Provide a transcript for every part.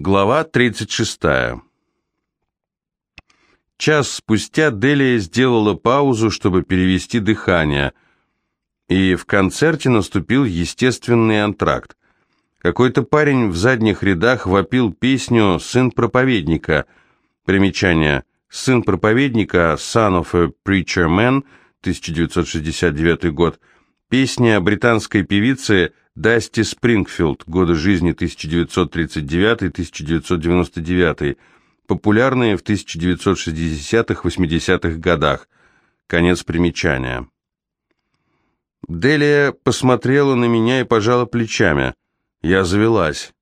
Глава 36. Час спустя Делия сделала паузу, чтобы перевести дыхание, и в концерте наступил естественный антракт. Какой-то парень в задних рядах вопил песню «Сын проповедника». Примечание «Сын проповедника» «Son of a Preacher Man» 1969 год. Песня британской певицы Дасти Спрингфилд, годы жизни 1939-1999, популярные в 1960-80-х годах. Конец примечания. Делия посмотрела на меня и пожала плечами. Я завелась.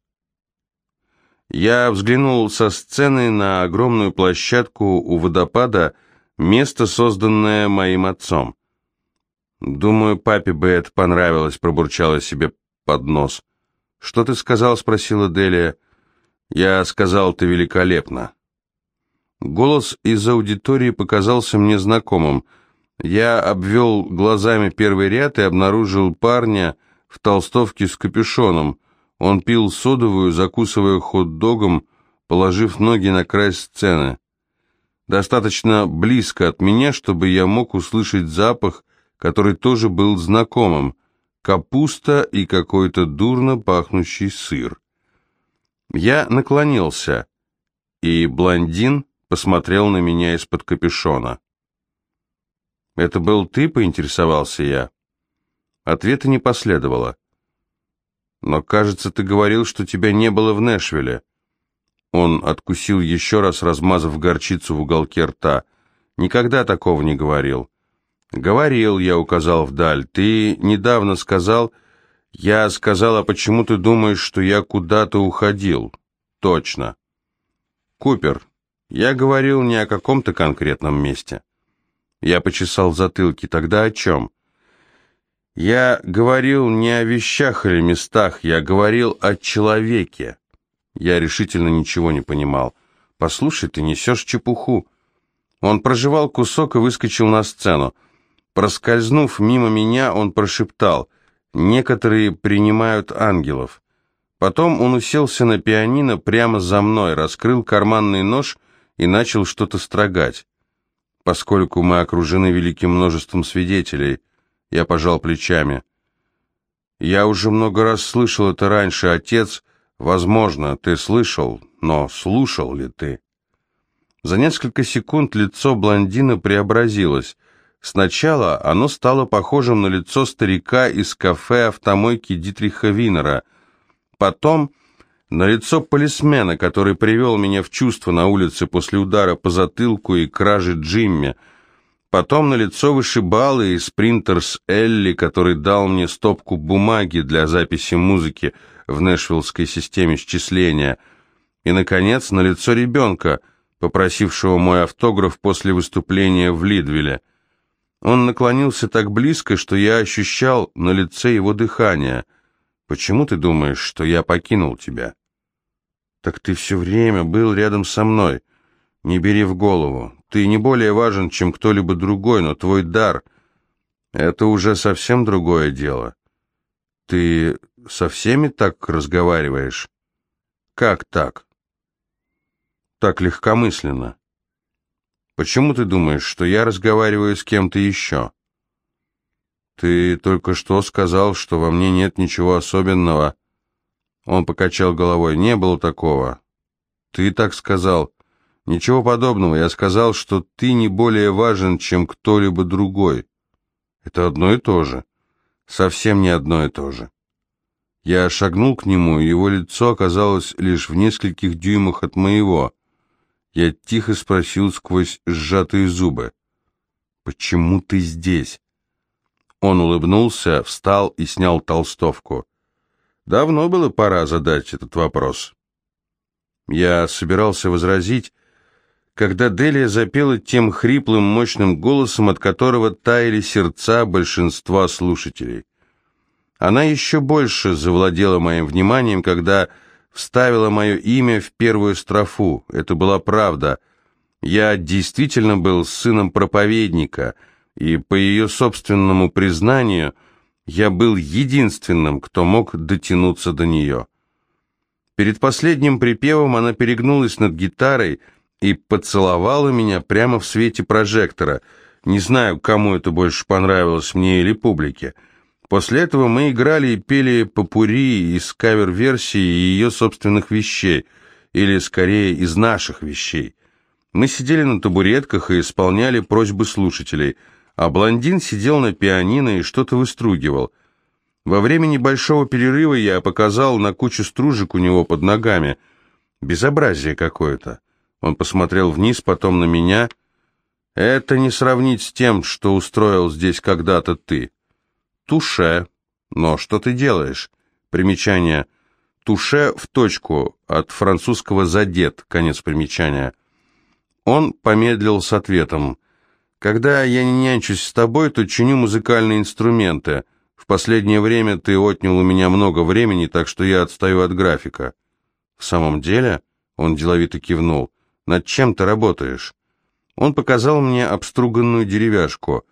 Я взглянул со сцены на огромную площадку у водопада, место, созданное моим отцом. «Думаю, папе бы это понравилось», — пробурчала себе под нос. «Что ты сказал?» — спросила Делия. «Я сказал, ты великолепно». Голос из аудитории показался мне знакомым. Я обвел глазами первый ряд и обнаружил парня в толстовке с капюшоном. Он пил содовую, закусывая хот-догом, положив ноги на край сцены. Достаточно близко от меня, чтобы я мог услышать запах, который тоже был знакомым капуста и какой-то дурно пахнущий сыр. Я наклонился, и блондин посмотрел на меня из-под капюшона. «Это был ты?» — поинтересовался я. Ответа не последовало. «Но, кажется, ты говорил, что тебя не было в Нэшвилле». Он откусил еще раз, размазав горчицу в уголке рта. «Никогда такого не говорил». «Говорил, я указал вдаль. Ты недавно сказал...» «Я сказал, а почему ты думаешь, что я куда-то уходил?» «Точно». «Купер, я говорил не о каком-то конкретном месте». Я почесал затылки. «Тогда о чем?» «Я говорил не о вещах или местах, я говорил о человеке». Я решительно ничего не понимал. «Послушай, ты несешь чепуху». Он прожевал кусок и выскочил на сцену. Проскользнув мимо меня, он прошептал «Некоторые принимают ангелов». Потом он уселся на пианино прямо за мной, раскрыл карманный нож и начал что-то строгать. Поскольку мы окружены великим множеством свидетелей, я пожал плечами. Я уже много раз слышал это раньше, отец. Возможно, ты слышал, но слушал ли ты? За несколько секунд лицо блондина преобразилось. Сначала оно стало похожим на лицо старика из кафе автомойки Дитриха Винера. Потом на лицо полисмена, который привел меня в чувство на улице после удара по затылку и кражи Джимми. Потом на лицо вышибалы и спринтерс Элли, который дал мне стопку бумаги для записи музыки в Нэшвиллской системе счисления. И, наконец, на лицо ребенка, попросившего мой автограф после выступления в Лидвилле. Он наклонился так близко, что я ощущал на лице его дыхание. «Почему ты думаешь, что я покинул тебя?» «Так ты все время был рядом со мной. Не бери в голову. Ты не более важен, чем кто-либо другой, но твой дар — это уже совсем другое дело. Ты со всеми так разговариваешь?» «Как так?» «Так легкомысленно. Почему ты думаешь, что я разговариваю с кем-то еще? Ты только что сказал, что во мне нет ничего особенного. Он покачал головой. Не было такого. Ты так сказал. Ничего подобного. Я сказал, что ты не более важен, чем кто-либо другой. Это одно и то же. Совсем не одно и то же. Я шагнул к нему, и его лицо оказалось лишь в нескольких дюймах от моего. Я тихо спросил сквозь сжатые зубы. «Почему ты здесь?» Он улыбнулся, встал и снял толстовку. Давно было пора задать этот вопрос. Я собирался возразить, когда Делия запела тем хриплым, мощным голосом, от которого таяли сердца большинства слушателей. Она еще больше завладела моим вниманием, когда вставила мое имя в первую строфу. Это была правда. Я действительно был сыном проповедника, и по ее собственному признанию я был единственным, кто мог дотянуться до нее. Перед последним припевом она перегнулась над гитарой и поцеловала меня прямо в свете прожектора. Не знаю, кому это больше понравилось, мне или публике. После этого мы играли и пели попури из кавер-версии ее собственных вещей, или скорее из наших вещей. Мы сидели на табуретках и исполняли просьбы слушателей, а блондин сидел на пианино и что-то выстругивал. Во время небольшого перерыва я показал на кучу стружек у него под ногами. Безобразие какое-то. Он посмотрел вниз, потом на меня. Это не сравнить с тем, что устроил здесь когда-то ты. Туше. Но что ты делаешь? Примечание. Туше в точку, от французского «задет», конец примечания. Он помедлил с ответом. «Когда я не нянчусь с тобой, то чиню музыкальные инструменты. В последнее время ты отнял у меня много времени, так что я отстаю от графика». «В самом деле?» — он деловито кивнул. «Над чем ты работаешь?» Он показал мне обструганную деревяшку.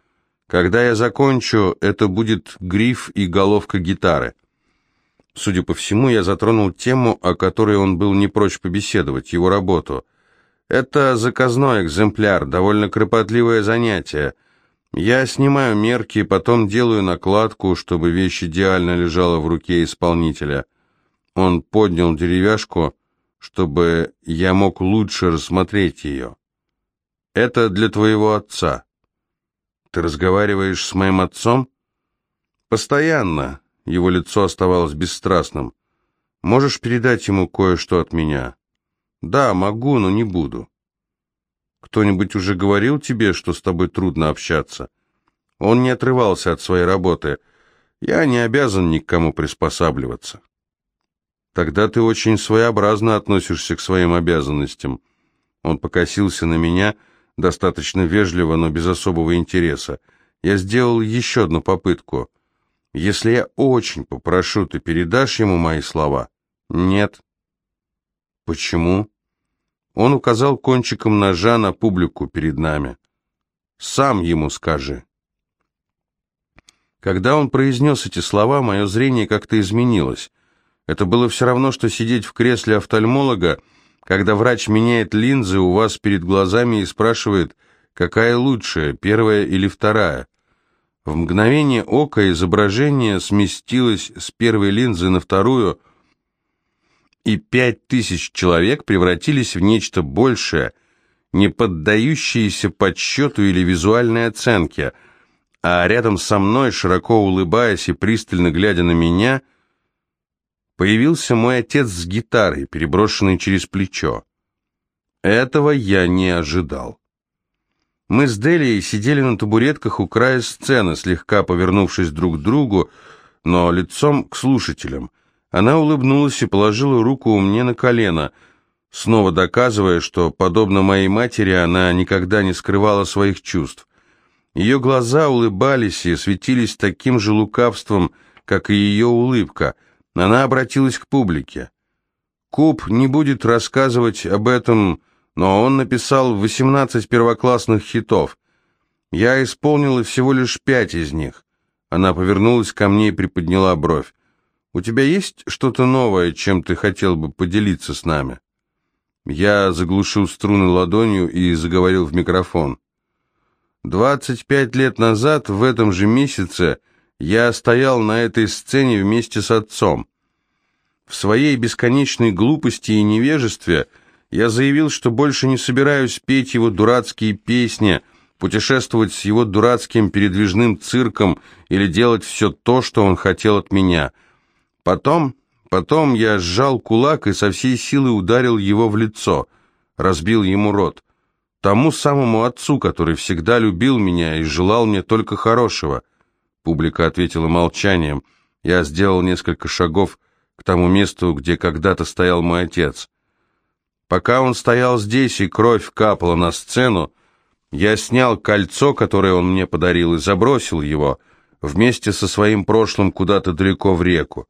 «Когда я закончу, это будет гриф и головка гитары». Судя по всему, я затронул тему, о которой он был не прочь побеседовать, его работу — это заказной экземпляр, довольно кропотливое занятие. Я снимаю мерки, потом делаю накладку, чтобы вещь идеально лежала в руке исполнителя. Он поднял деревяшку, чтобы я мог лучше рассмотреть ее. Это для твоего отца. Ты разговариваешь с моим отцом? Постоянно. Его лицо оставалось бесстрастным. Можешь передать ему кое-что от меня? «Да, могу, но не буду». «Кто-нибудь уже говорил тебе, что с тобой трудно общаться?» Он не отрывался от своей работы. «Я не обязан никому приспосабливаться». «Тогда ты очень своеобразно относишься к своим обязанностям». Он покосился на меня, достаточно вежливо, но без особого интереса. Я сделал еще одну попытку. «Если я очень попрошу, ты передашь ему мои слова?» «Нет». «Почему?» Он указал кончиком ножа на публику перед нами. «Сам ему скажи». Когда он произнес эти слова, мое зрение как-то изменилось. Это было все равно, что сидеть в кресле офтальмолога, когда врач меняет линзы у вас перед глазами и спрашивает, какая лучшая, первая или вторая. В мгновение ока изображение сместилось с первой линзы на вторую – и пять тысяч человек превратились в нечто большее, не поддающееся подсчету или визуальной оценке, а рядом со мной, широко улыбаясь и пристально глядя на меня, появился мой отец с гитарой, переброшенной через плечо. Этого я не ожидал. Мы с Делией сидели на табуретках у края сцены, слегка повернувшись друг к другу, но лицом к слушателям – она улыбнулась и положила руку мне на колено, снова доказывая, что, подобно моей матери, она никогда не скрывала своих чувств. Ее глаза улыбались и светились таким же лукавством, как и ее улыбка. Она обратилась к публике. Куб не будет рассказывать об этом, но он написал 18 первоклассных хитов. Я исполнила всего лишь пять из них. Она повернулась ко мне и приподняла бровь. У тебя есть что-то новое, чем ты хотел бы поделиться с нами?» Я заглушил струны ладонью и заговорил в микрофон. «Двадцать пять лет назад, в этом же месяце, я стоял на этой сцене вместе с отцом. В своей бесконечной глупости и невежестве я заявил, что больше не собираюсь петь его дурацкие песни, путешествовать с его дурацким передвижным цирком или делать все то, что он хотел от меня — Потом, потом я сжал кулак и со всей силы ударил его в лицо, разбил ему рот. Тому самому отцу, который всегда любил меня и желал мне только хорошего. Публика ответила молчанием. Я сделал несколько шагов к тому месту, где когда-то стоял мой отец. Пока он стоял здесь и кровь капала на сцену, я снял кольцо, которое он мне подарил, и забросил его вместе со своим прошлым куда-то далеко в реку.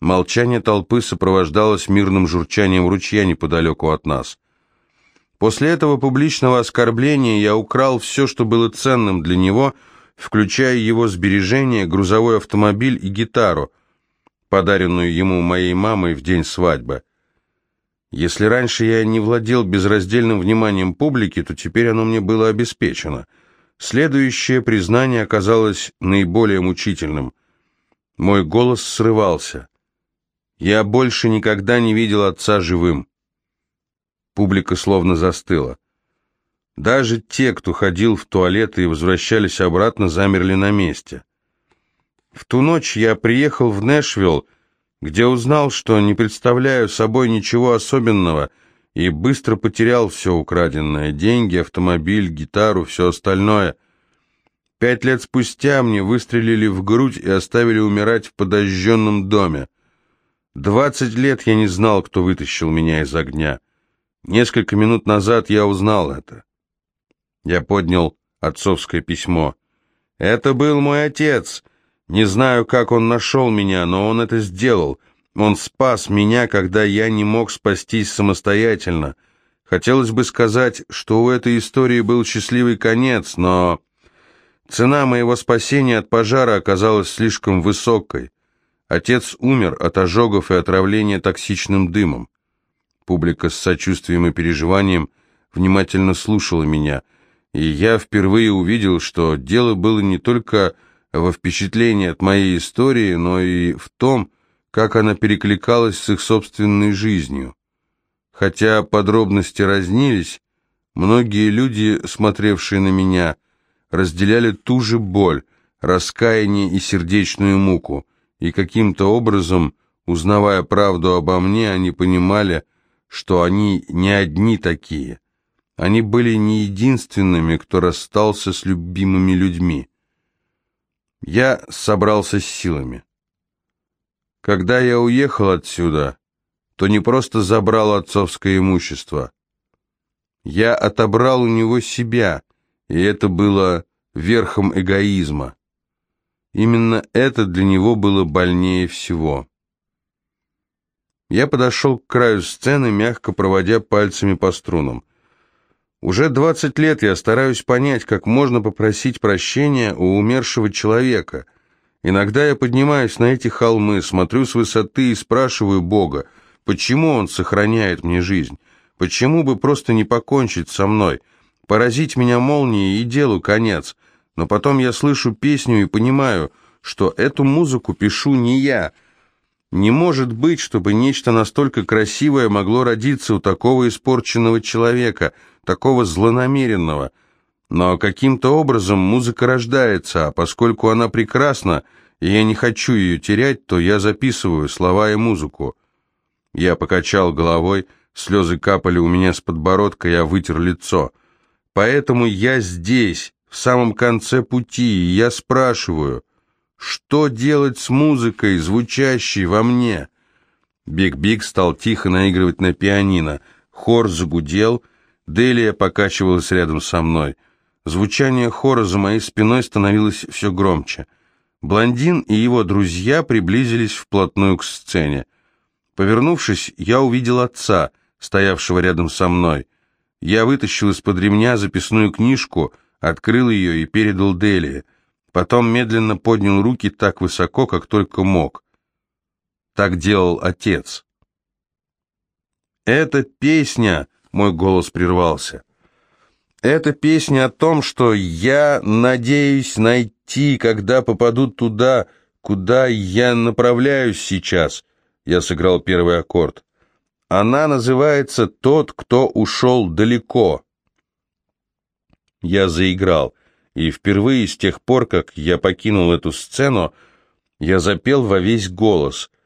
Молчание толпы сопровождалось мирным журчанием ручья неподалеку от нас. После этого публичного оскорбления я украл все, что было ценным для него, включая его сбережения, грузовой автомобиль и гитару, подаренную ему моей мамой в день свадьбы. Если раньше я не владел безраздельным вниманием публики, то теперь оно мне было обеспечено. Следующее признание оказалось наиболее мучительным. Мой голос срывался. Я больше никогда не видел отца живым. Публика словно застыла. Даже те, кто ходил в туалет и возвращались обратно, замерли на месте. В ту ночь я приехал в Нэшвилл, где узнал, что не представляю собой ничего особенного, и быстро потерял все украденное – деньги, автомобиль, гитару, все остальное. Пять лет спустя мне выстрелили в грудь и оставили умирать в подожженном доме. Двадцать лет я не знал, кто вытащил меня из огня. Несколько минут назад я узнал это. Я поднял отцовское письмо. «Это был мой отец. Не знаю, как он нашел меня, но он это сделал. Он спас меня, когда я не мог спастись самостоятельно. Хотелось бы сказать, что у этой истории был счастливый конец, но цена моего спасения от пожара оказалась слишком высокой. Отец умер от ожогов и отравления токсичным дымом. Публика с сочувствием и переживанием внимательно слушала меня – и я впервые увидел, что дело было не только во впечатлении от моей истории, но и в том, как она перекликалась с их собственной жизнью. Хотя подробности разнились, многие люди, смотревшие на меня, разделяли ту же боль, раскаяние и сердечную муку, и каким-то образом, узнавая правду обо мне, они понимали, что они не одни такие. Они были не единственными, кто расстался с любимыми людьми. Я собрался с силами. Когда я уехал отсюда, то не просто забрал отцовское имущество. Я отобрал у него себя, и это было верхом эгоизма. Именно это для него было больнее всего. Я подошел к краю сцены, мягко проводя пальцами по струнам. Уже 20 лет я стараюсь понять, как можно попросить прощения у умершего человека. Иногда я поднимаюсь на эти холмы, смотрю с высоты и спрашиваю Бога, почему Он сохраняет мне жизнь? Почему бы просто не покончить со мной? Поразить меня молнией и делу конец. Но потом я слышу песню и понимаю, что эту музыку пишу не я. Не может быть, чтобы нечто настолько красивое могло родиться у такого испорченного человека – такого злонамеренного. Но каким-то образом музыка рождается, а поскольку она прекрасна, и я не хочу ее терять, то я записываю слова и музыку. Я покачал головой, слезы капали у меня с подбородка, я вытер лицо. Поэтому я здесь, в самом конце пути, и я спрашиваю, что делать с музыкой, звучащей во мне? Биг-Биг стал тихо наигрывать на пианино. Хор загудел, Делия покачивалась рядом со мной. Звучание хора за моей спиной становилось все громче. Блондин и его друзья приблизились вплотную к сцене. Повернувшись, я увидел отца, стоявшего рядом со мной. Я вытащил из-под ремня записную книжку, открыл ее и передал Делии. Потом медленно поднял руки так высоко, как только мог. Так делал отец. «Эта песня!» Мой голос прервался. Это песня о том, что я надеюсь найти, когда попаду туда, куда я направляюсь сейчас. Я сыграл первый аккорд. Она называется «Тот, кто ушел далеко». Я заиграл, и впервые с тех пор, как я покинул эту сцену, я запел во весь голос —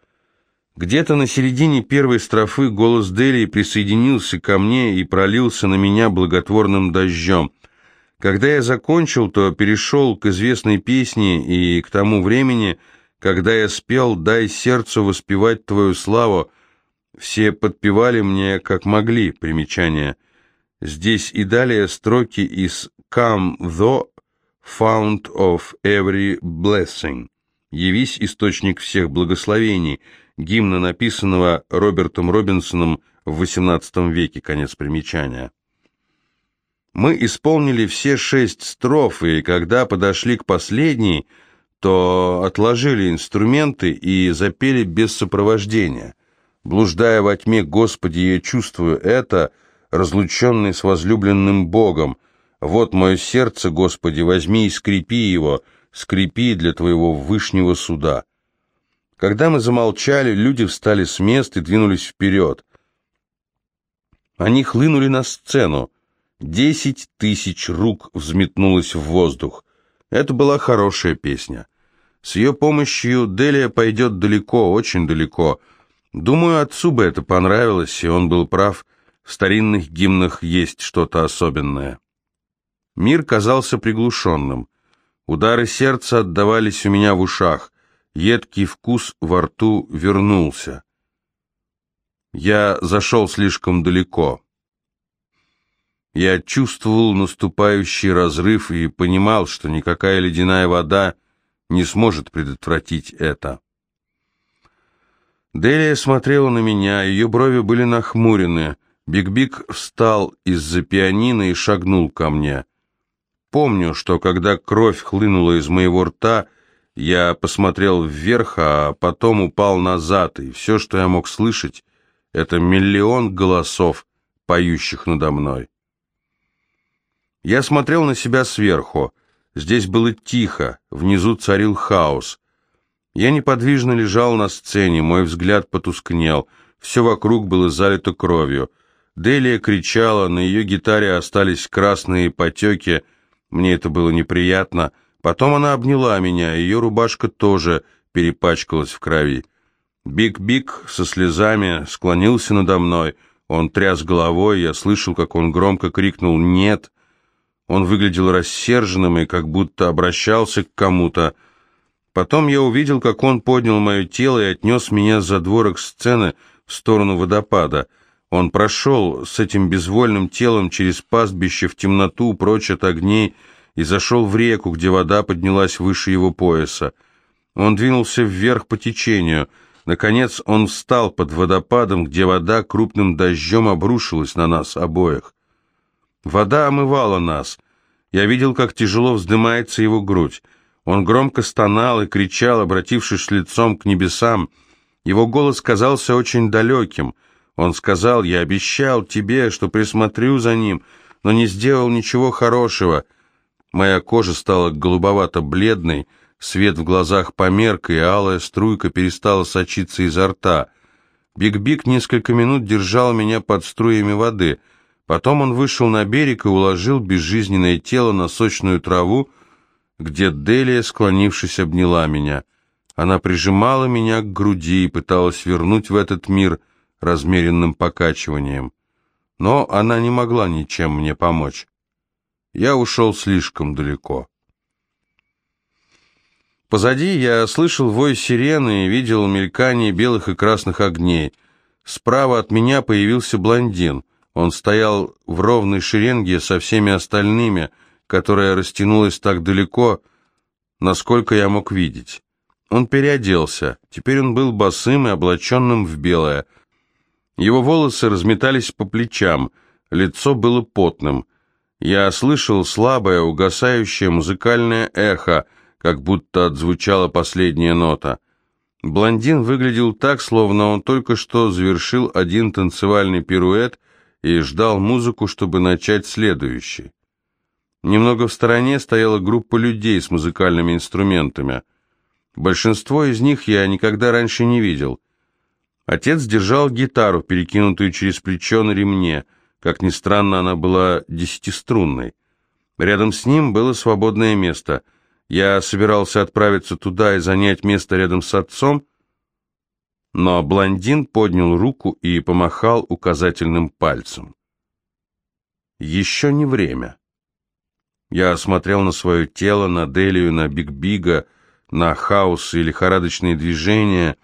где-то на середине первой строфы голос Делии присоединился ко мне и пролился на меня благотворным дождем. Когда я закончил, то перешел к известной песне, и к тому времени, когда я спел «Дай сердцу воспевать твою славу», все подпевали мне как могли, примечание. Здесь и далее строки из «Come the fount of every blessing» «Явись, источник всех благословений», гимна, написанного Робертом Робинсоном в XVIII веке, конец примечания. Мы исполнили все шесть строф, и когда подошли к последней, то отложили инструменты и запели без сопровождения. Блуждая во тьме, Господи, я чувствую это, разлученный с возлюбленным Богом. Вот мое сердце, Господи, возьми и скрепи его, скрепи для Твоего вышнего суда. Когда мы замолчали, люди встали с мест и двинулись вперед. Они хлынули на сцену. Десять тысяч рук взметнулось в воздух. Это была хорошая песня. С ее помощью Делия пойдет далеко, очень далеко. Думаю, отцу бы это понравилось, и он был прав. В старинных гимнах есть что-то особенное. Мир казался приглушенным. Удары сердца отдавались у меня в ушах. Едкий вкус во рту вернулся. Я зашел слишком далеко. Я чувствовал наступающий разрыв и понимал, что никакая ледяная вода не сможет предотвратить это. Делия смотрела на меня, ее брови были нахмурены. Биг-Биг встал из-за пианино и шагнул ко мне. Помню, что когда кровь хлынула из моего рта, я посмотрел вверх, а потом упал назад, и все, что я мог слышать, это миллион голосов, поющих надо мной. Я смотрел на себя сверху. Здесь было тихо, внизу царил хаос. Я неподвижно лежал на сцене, мой взгляд потускнел, все вокруг было залито кровью. Делия кричала, на ее гитаре остались красные потеки, мне это было неприятно. Потом она обняла меня, ее рубашка тоже перепачкалась в крови. Биг-Биг со слезами склонился надо мной. Он тряс головой, я слышал, как он громко крикнул «Нет!». Он выглядел рассерженным и как будто обращался к кому-то. Потом я увидел, как он поднял мое тело и отнес меня за задворок сцены в сторону водопада. Он прошел с этим безвольным телом через пастбище в темноту, прочь от огней, и зашел в реку, где вода поднялась выше его пояса. Он двинулся вверх по течению — Наконец он встал под водопадом, где вода крупным дождем обрушилась на нас обоих. Вода омывала нас. Я видел, как тяжело вздымается его грудь. Он громко стонал и кричал, обратившись лицом к небесам. Его голос казался очень далеким. Он сказал, «Я обещал тебе, что присмотрю за ним, но не сделал ничего хорошего». Моя кожа стала голубовато-бледной, Свет в глазах померк, и алая струйка перестала сочиться изо рта. Биг-Биг несколько минут держал меня под струями воды. Потом он вышел на берег и уложил безжизненное тело на сочную траву, где Делия, склонившись, обняла меня. Она прижимала меня к груди и пыталась вернуть в этот мир размеренным покачиванием. Но она не могла ничем мне помочь. Я ушел слишком далеко. Позади я слышал вой сирены и видел мелькание белых и красных огней. Справа от меня появился блондин. Он стоял в ровной шеренге со всеми остальными, которая растянулась так далеко, насколько я мог видеть. Он переоделся. Теперь он был босым и облаченным в белое. Его волосы разметались по плечам, лицо было потным. Я слышал слабое, угасающее музыкальное эхо, как будто отзвучала последняя нота. Блондин выглядел так, словно он только что завершил один танцевальный пируэт и ждал музыку, чтобы начать следующий. Немного в стороне стояла группа людей с музыкальными инструментами. Большинство из них я никогда раньше не видел. Отец держал гитару, перекинутую через плечо на ремне. Как ни странно, она была десятиструнной. Рядом с ним было свободное место — я собирался отправиться туда и занять место рядом с отцом, но блондин поднял руку и помахал указательным пальцем. Еще не время. Я посмотрел на свое тело, на Делию, на Биг-Бига, на хаос и лихорадочные движения,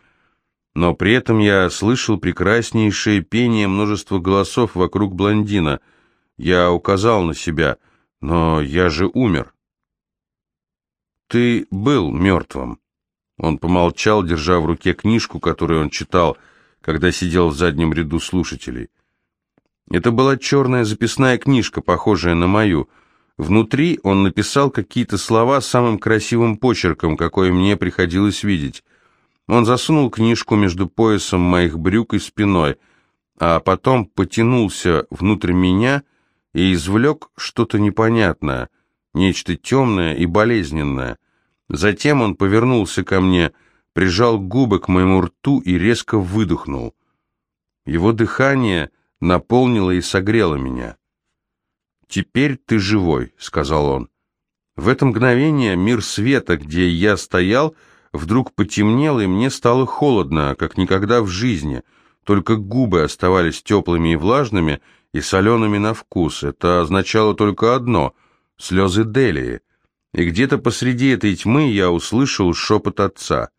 но при этом я слышал прекраснейшее пение множества голосов вокруг блондина. Я указал на себя, но я же умер. «Ты был мертвым». Он помолчал, держа в руке книжку, которую он читал, когда сидел в заднем ряду слушателей. Это была черная записная книжка, похожая на мою. Внутри он написал какие-то слова самым красивым почерком, какой мне приходилось видеть. Он засунул книжку между поясом моих брюк и спиной, а потом потянулся внутрь меня и извлек что-то непонятное, нечто темное и болезненное. Затем он повернулся ко мне, прижал губы к моему рту и резко выдохнул. Его дыхание наполнило и согрело меня. «Теперь ты живой», — сказал он. В это мгновение мир света, где я стоял, вдруг потемнел, и мне стало холодно, как никогда в жизни. Только губы оставались теплыми и влажными, и солеными на вкус. Это означало только одно — слезы Делии. И где-то посреди этой тьмы я услышал шепот отца.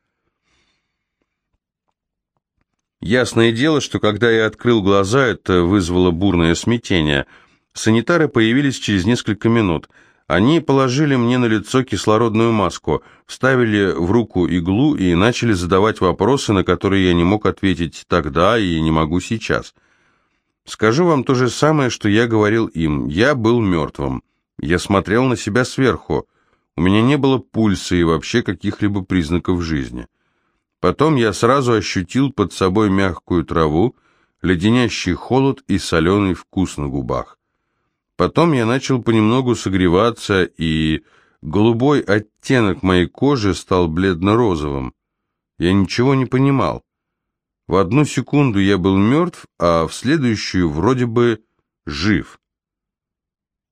Ясное дело, что когда я открыл глаза, это вызвало бурное смятение. Санитары появились через несколько минут — они положили мне на лицо кислородную маску, вставили в руку иглу и начали задавать вопросы, на которые я не мог ответить тогда и не могу сейчас. Скажу вам то же самое, что я говорил им. Я был мертвым. Я смотрел на себя сверху. У меня не было пульса и вообще каких-либо признаков жизни. Потом я сразу ощутил под собой мягкую траву, леденящий холод и соленый вкус на губах. Потом я начал понемногу согреваться, и голубой оттенок моей кожи стал бледно-розовым. Я ничего не понимал. В одну секунду я был мертв, а в следующую вроде бы жив.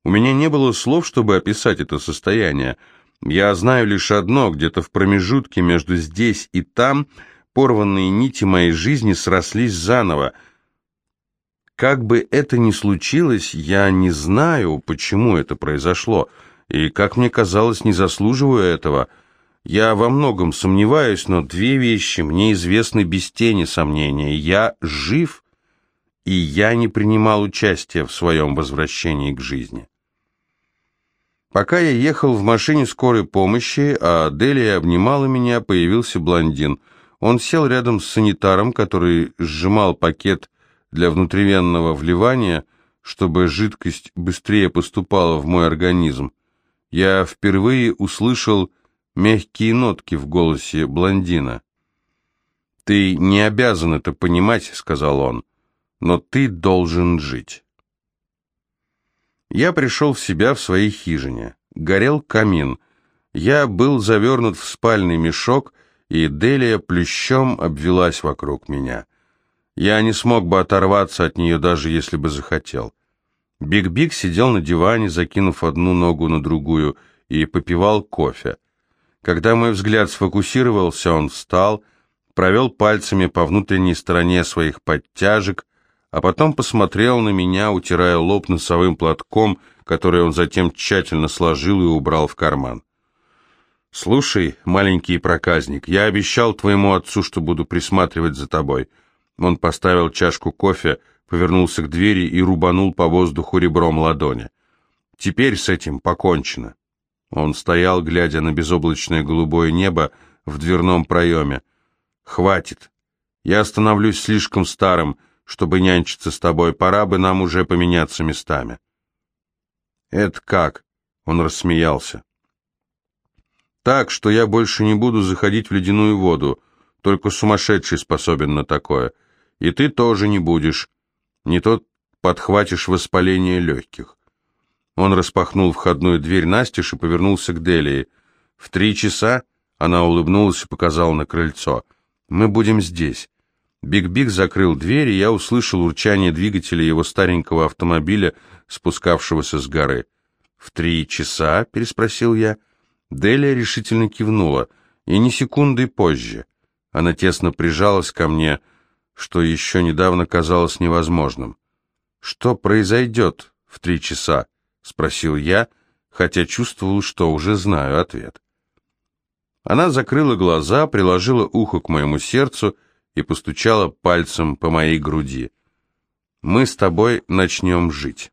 У меня не было слов, чтобы описать это состояние. Я знаю лишь одно, где-то в промежутке между здесь и там порванные нити моей жизни срослись заново — как бы это ни случилось, я не знаю, почему это произошло, и, как мне казалось, не заслуживаю этого. Я во многом сомневаюсь, но две вещи мне известны без тени сомнения. Я жив, и я не принимал участия в своем возвращении к жизни. Пока я ехал в машине скорой помощи, а Делия обнимала меня, появился блондин. Он сел рядом с санитаром, который сжимал пакет для внутривенного вливания, чтобы жидкость быстрее поступала в мой организм. Я впервые услышал мягкие нотки в голосе блондина. «Ты не обязан это понимать», — сказал он, — «но ты должен жить». Я пришел в себя в своей хижине. Горел камин. Я был завернут в спальный мешок, и Делия плющом обвилась вокруг меня. Я не смог бы оторваться от нее, даже если бы захотел. Биг-Биг сидел на диване, закинув одну ногу на другую, и попивал кофе. Когда мой взгляд сфокусировался, он встал, провел пальцами по внутренней стороне своих подтяжек, а потом посмотрел на меня, утирая лоб носовым платком, который он затем тщательно сложил и убрал в карман. «Слушай, маленький проказник, я обещал твоему отцу, что буду присматривать за тобой». Он поставил чашку кофе, повернулся к двери и рубанул по воздуху ребром ладони. Теперь с этим покончено. Он стоял, глядя на безоблачное голубое небо в дверном проеме. «Хватит. Я становлюсь слишком старым, чтобы нянчиться с тобой. Пора бы нам уже поменяться местами». «Это как?» — он рассмеялся. «Так, что я больше не буду заходить в ледяную воду. Только сумасшедший способен на такое. И ты тоже не будешь. Не то подхватишь воспаление легких. Он распахнул входную дверь настежь и повернулся к Делии. В три часа она улыбнулась и показала на крыльцо. «Мы будем здесь». Биг-Биг закрыл дверь, и я услышал урчание двигателя его старенького автомобиля, спускавшегося с горы. «В три часа?» — переспросил я. Делия решительно кивнула, и ни секунды позже. Она тесно прижалась ко мне, — что еще недавно казалось невозможным. «Что произойдет в три часа?» — спросил я, хотя чувствовал, что уже знаю ответ. Она закрыла глаза, приложила ухо к моему сердцу и постучала пальцем по моей груди. «Мы с тобой начнем жить».